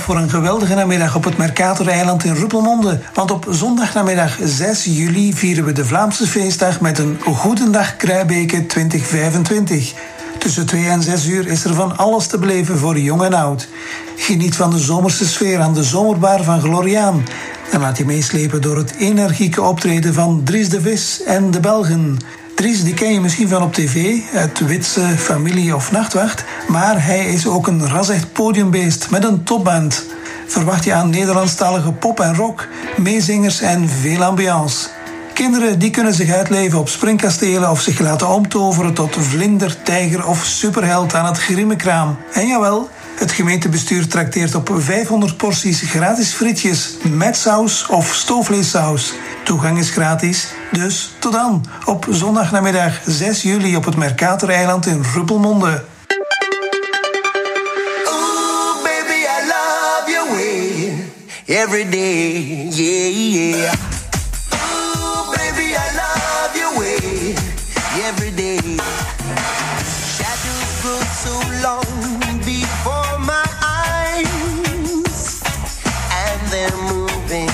Voor een geweldige namiddag op het Mercator-eiland in Ruppelmonde. Want op zondagnamiddag 6 juli vieren we de Vlaamse feestdag met een Goedendag Kruibeke 2025. Tussen 2 en 6 uur is er van alles te beleven voor jong en oud. Geniet van de zomerse sfeer aan de zomerbar van Gloriaan. En laat je meeslepen door het energieke optreden van Dries de Vis en de Belgen. Dries, die ken je misschien van op tv, uit Witse Familie of Nachtwacht. Maar hij is ook een ras-echt podiumbeest met een topband. Verwacht je aan Nederlandstalige pop en rock, meezingers en veel ambiance. Kinderen die kunnen zich uitleven op springkastelen of zich laten omtoveren tot vlinder, tijger of superheld aan het grimekraam. En jawel, het gemeentebestuur trakteert op 500 porties gratis frietjes met saus of stoofvleessaus. Toegang is gratis, dus tot dan op zondagnamiddag 6 juli op het Mercator-eiland in Ruppelmonde. Every day, yeah, yeah. Baby, I love your way every day. Shadows long before my eyes, and they're moving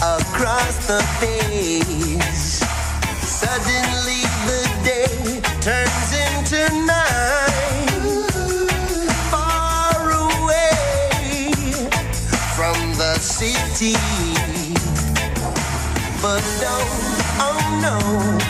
across the face. City. But don't, oh no,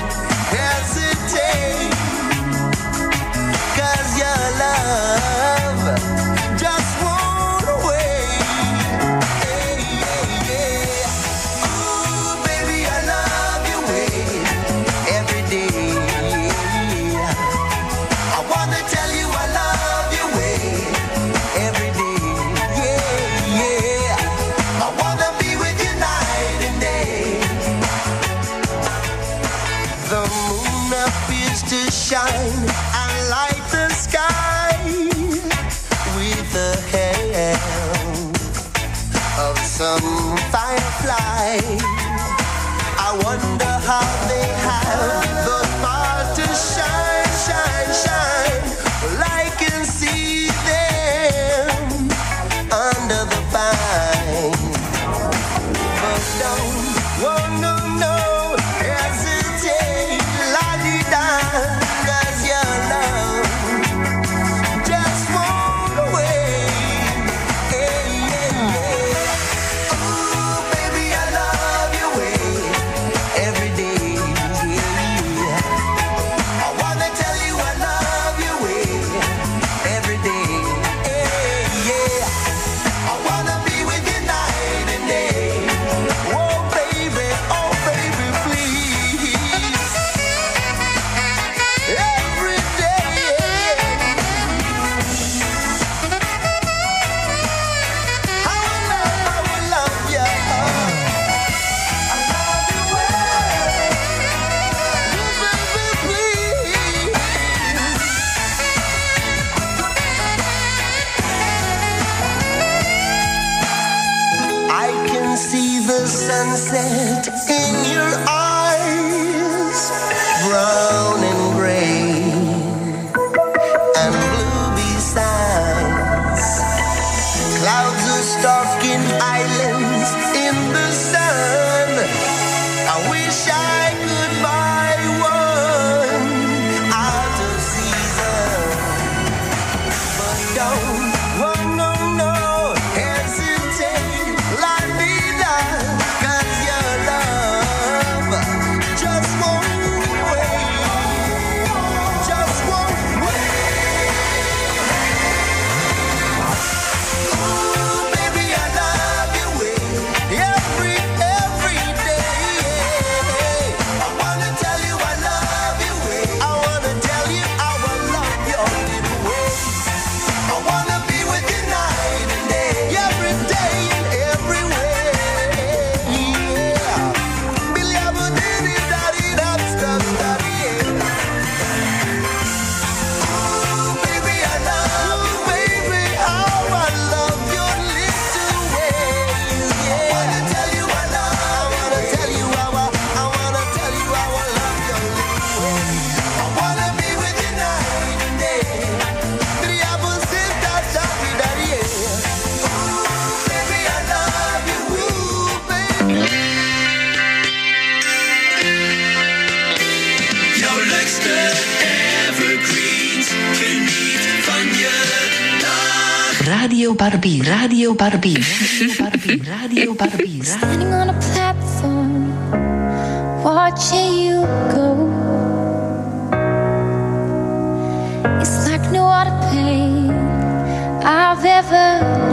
Radio Barbie, Radio Barbie, Radio Barbie, Radio Barbie. Standing on a platform, watching you go. It's like no other pain I've ever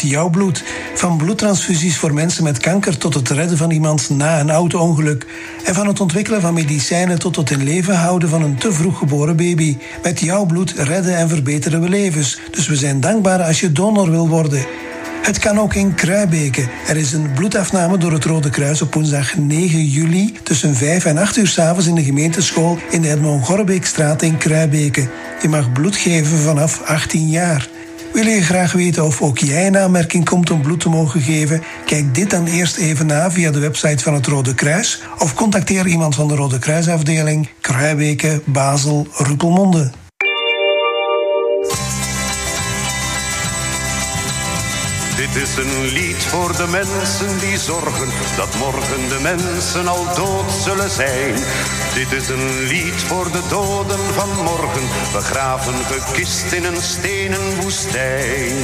jouw bloed. Van bloedtransfusies voor mensen met kanker tot het redden van iemand na een auto-ongeluk. En van het ontwikkelen van medicijnen tot het in leven houden van een te vroeg geboren baby. Met jouw bloed redden en verbeteren we levens. Dus we zijn dankbaar als je donor wil worden. Het kan ook in Kruibeke. Er is een bloedafname door het Rode Kruis op woensdag 9 juli tussen 5 en 8 uur s'avonds in de gemeenteschool in de Edmond Gorbeekstraat in Kruibeke. Je mag bloed geven vanaf 18 jaar. Wil je graag weten of ook jij in aanmerking komt om bloed te mogen geven? Kijk dit dan eerst even na via de website van het Rode Kruis of contacteer iemand van de Rode Kruisafdeling Kruibeke, Basel, Ruppelmonde. Dit is een lied voor de mensen die zorgen dat morgen de mensen al dood zullen zijn. Dit is een lied voor de doden van morgen, begraven gekist in een stenen woestijn.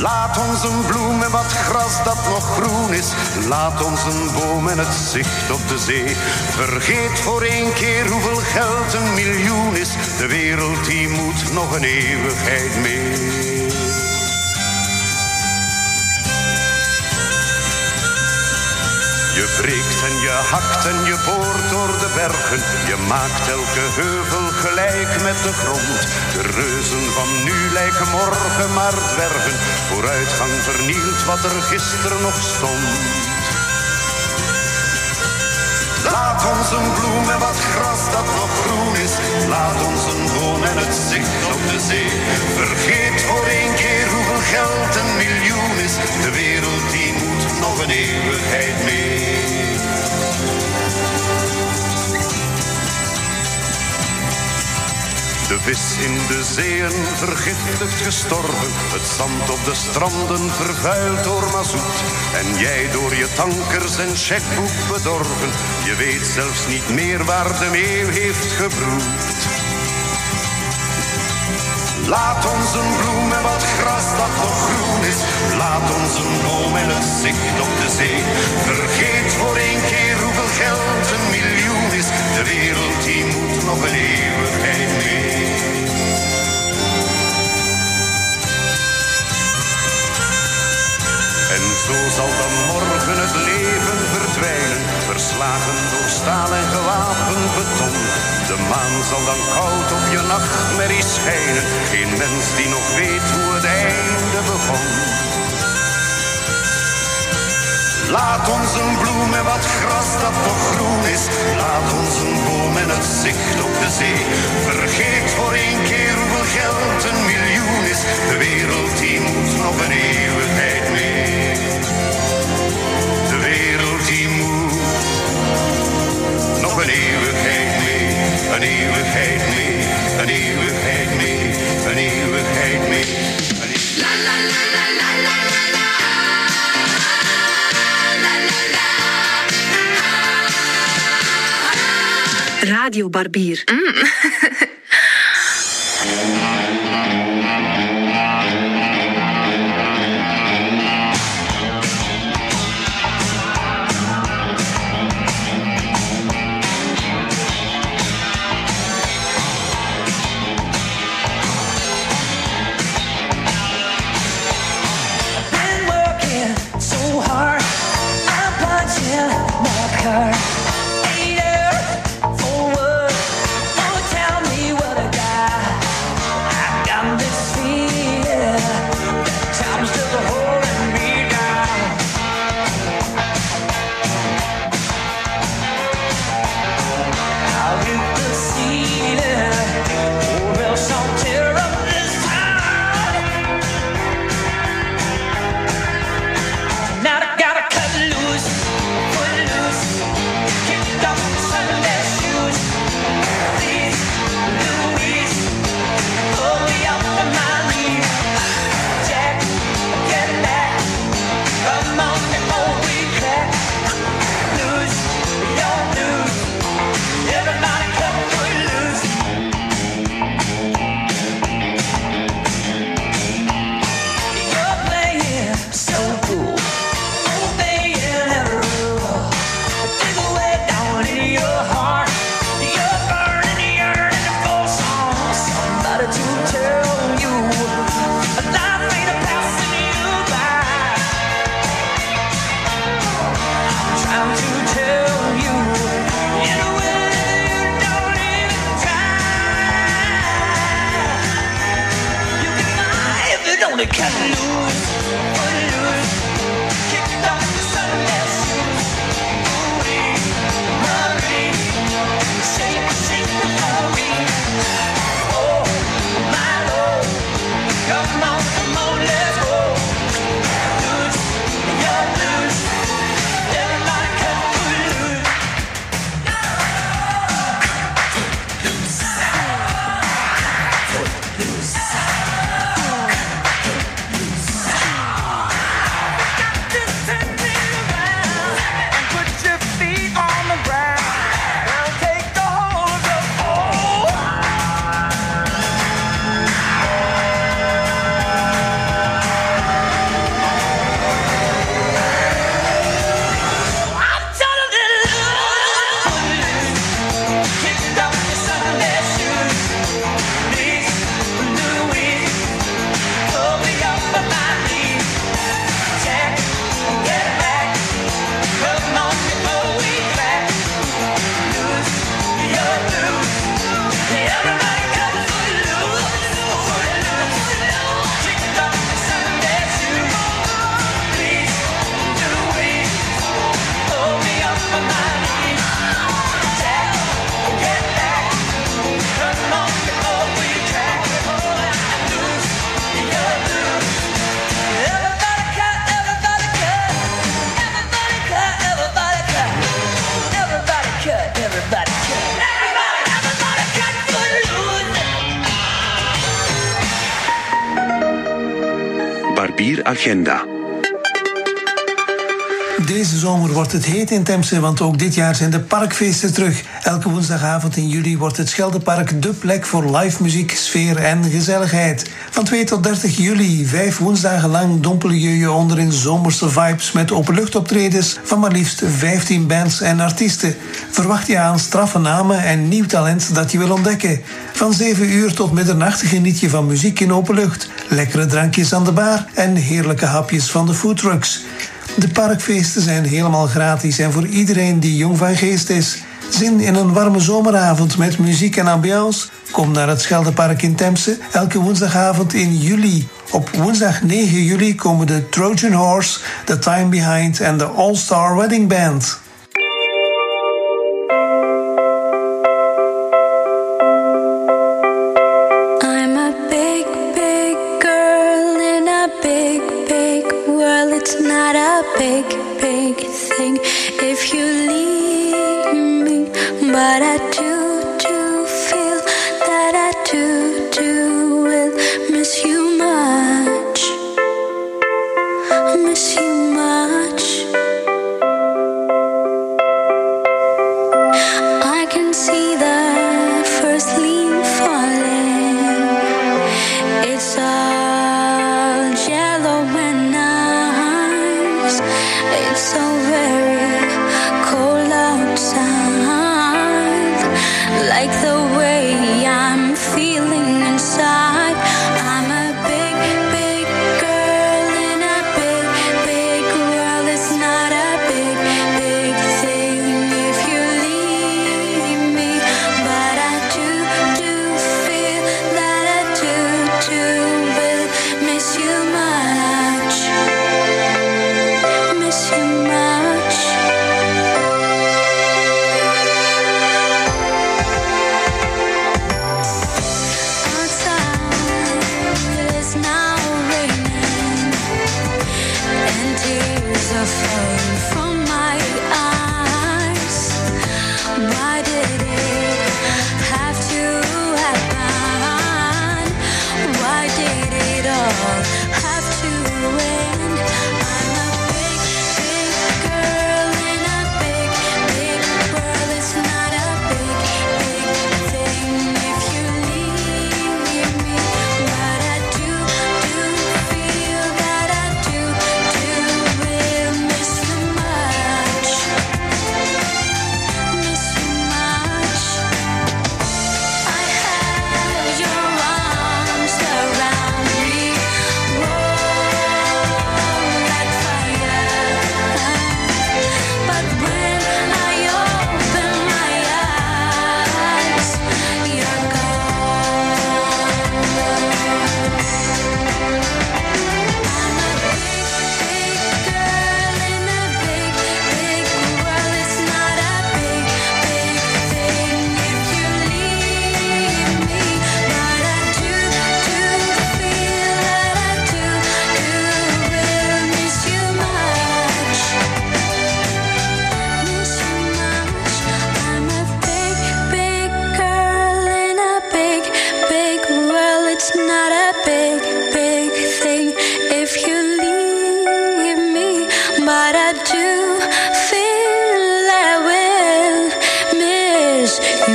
Laat ons een bloem en wat gras dat nog groen is. Laat ons een boom en het zicht op de zee. Vergeet voor één keer hoeveel geld een miljoen is. De wereld die moet nog een eeuwigheid mee. Je breekt en je hakt en je boort door de bergen. Je maakt elke heuvel gelijk met de grond. De reuzen van nu lijken morgen maar dwergen. Vooruitgang vernielt wat er gisteren nog stond. Laat ons een bloem en wat gras dat nog groen is. Laat ons een boom en het zicht op de zee. Vergeet voor één keer hoeveel geld een miljoen is. De wereld die moet nog een eeuwigheid mee. De vis in de zeeën vergiftigd gestorven. Het zand op de stranden vervuild door mazoet. En jij door je tankers en checkboek bedorven. Je weet zelfs niet meer waar de meeuw heeft gebroed. Laat ons een bloem en wat gras dat nog groen is. Laat ons een boom en het zicht op de zee. Vergeet voor één keer hoeveel geld een miljoen De wereld die moet nog een eeuwigheid mee. En zo zal dan morgen het leven verdwijnen, verslagen door staal en gewapend beton. De maan zal dan koud op je nachtmerrie schijnen, geen mens die nog weet hoe het einde begon. Laat ons een bloem en wat gras dat nog groen is. Laat ons een boom en het zicht op de zee. Vergeet voor één keer hoeveel geld een miljoen is. De wereld die moet nog een eeuwigheid mee. De wereld die moet nog een eeuwigheid mee. Een eeuwigheid mee. Een eeuwigheid mee. Een eeuwigheid mee. La la la la la Radio Barbier. Agenda. Deze zomer wordt het heet in Temse, want ook dit jaar zijn de parkfeesten terug. Elke woensdagavond in juli wordt het Scheldepark dé plek voor live muziek, sfeer en gezelligheid. Van 2 tot 30 juli, vijf woensdagen lang dompel je je onder in zomerse vibes met openluchtoptredens van maar liefst 15 bands en artiesten. Verwacht je aan straffe namen en nieuw talent dat je wil ontdekken. Van 7 uur tot middernacht geniet je van muziek in openlucht, lekkere drankjes aan de bar en heerlijke hapjes van de foodtrucks. De parkfeesten zijn helemaal gratis en voor iedereen die jong van geest is. Zin in een warme zomeravond met muziek en ambiance? Kom naar het Scheldepark in Temse elke woensdagavond in juli. Op woensdag 9 juli komen de Trojan Horse, The Time Behind en de All Star Wedding Band. Big, big thing if you leave me. But I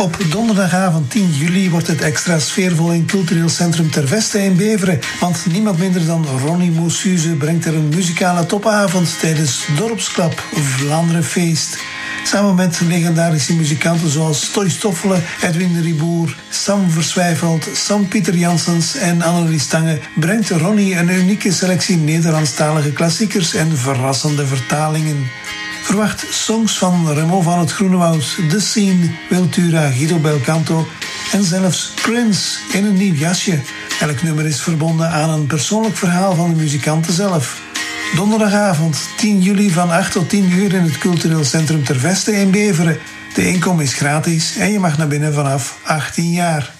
Op donderdagavond 10 juli wordt het extra sfeervol in Cultureel Centrum Ter Veste in Beveren. Want niemand minder dan Ronnie Moussuze brengt er een muzikale topavond tijdens Dorpsklap Vlaanderen Feest. Samen met legendarische muzikanten zoals Toy Stoffelen, Edwin Riboer, Sam Verswijfeld, Sam Pieter Janssens en Annelies Stange brengt Ronnie een unieke selectie Nederlandstalige klassiekers en verrassende vertalingen. Verwacht songs van Remo van het Groenewoud, The Scene, Wiltura, Guido Belcanto en zelfs Prince in een nieuw jasje. Elk nummer is verbonden aan een persoonlijk verhaal van de muzikanten zelf. Donderdagavond 10 juli van 8 tot 10 uur in het Cultureel Centrum Ter Veste in Beveren. De inkom is gratis en je mag naar binnen vanaf 18 jaar.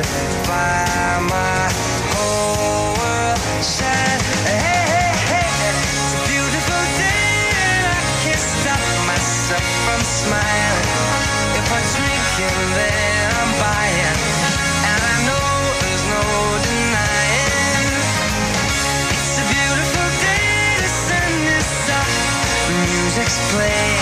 goodbye. My whole world it's a beautiful day, and I can't stop myself from smiling. If I then I'm buying, and I know there's no denying. It's a beautiful day, music's playing,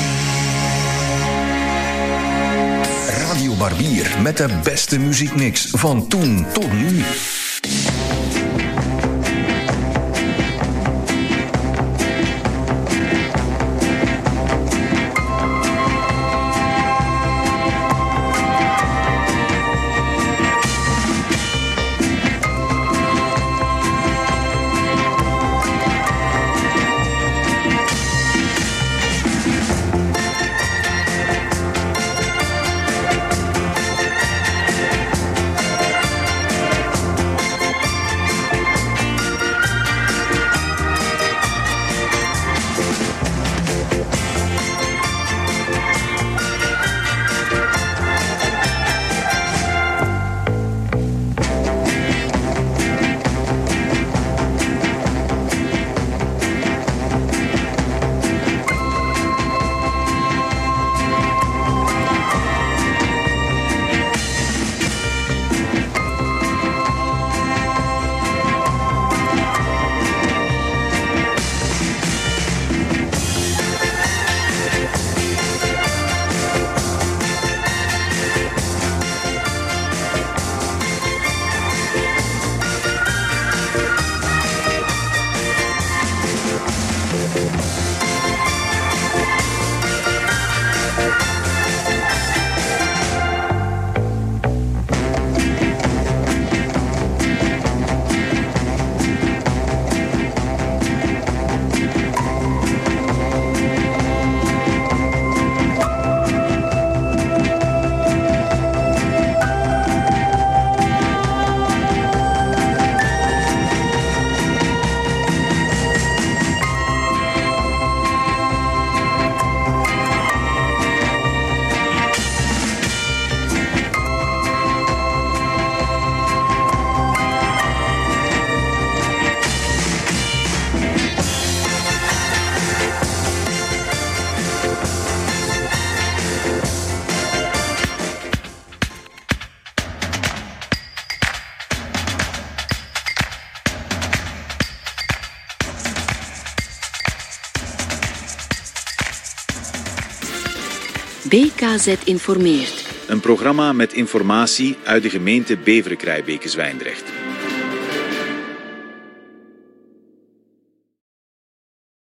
Radio Barbier met de beste muziekmix van toen tot nu. BKZ informeert. Een programma met informatie uit de gemeente Beveren-Krijbeke-Zwijndrecht.